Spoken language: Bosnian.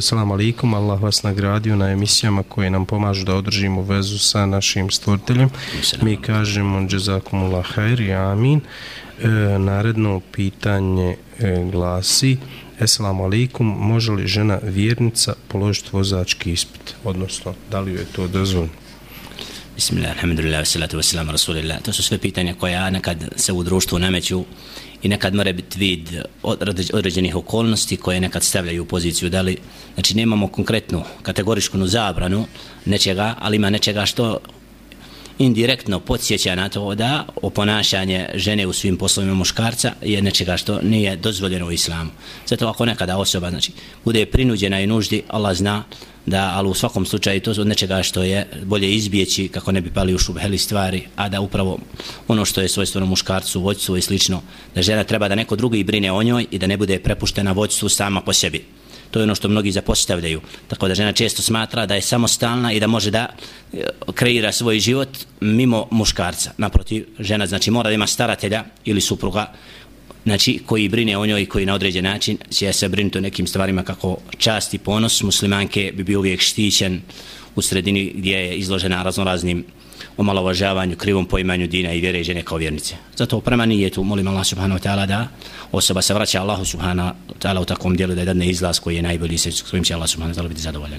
salam alaikum, Allah vas nagradio na emisijama koje nam pomažu da održimo vezu sa našim stvoriteljem. Mi kažemo jazakumullah khair i amin. E, naredno pitanje e, glasi Assalamu alaikum, može li žena vjernica položiti vozački ispit? Odnosno, da li je to dozvoljno? Bismillah, alhamdulillah, salatu wassalamu rasulillah. To su sve pitanja koja nekad se u društvu nameću i nekad mora biti vid određenih okolnosti koje nekad stavljaju u poziciju da li, znači nemamo konkretnu kategoričku zabranu nečega, ali ima nečega što indirektno podsjeća na to da oponašanje žene u svim poslovima muškarca je nečega što nije dozvoljeno u islamu. Zato ako nekada osoba znači, bude prinuđena i nuždi, Allah zna da, ali u svakom slučaju to od nečega što je bolje izbjeći kako ne bi pali u šubheli stvari, a da upravo ono što je svojstveno muškarcu, vođcu i slično, da žena treba da neko drugi brine o njoj i da ne bude prepuštena vođcu sama po sebi. To je ono što mnogi zapostavljaju. Tako da žena često smatra da je samostalna i da može da e, kreira svoj život mimo muškarca. Naprotiv, žena znači mora da ima staratelja ili supruga znači koji brine o njoj i koji na određen način će se brinuti o nekim stvarima kako čast i ponos muslimanke bi bio uvijek štićen u sredini gdje je izložena raznoraznim omalovažavanju, krivom poimanju dina i vjere i žene kao vjernice. Zato prema nijetu molim Allah subhanahu wa ta'ala da osoba se vraća Allahu subhanahu wa ta'ala u takvom dijelu da je dadne izlaz koji je najbolji s kojim će Allah subhanahu wa ta'ala biti zadovoljan.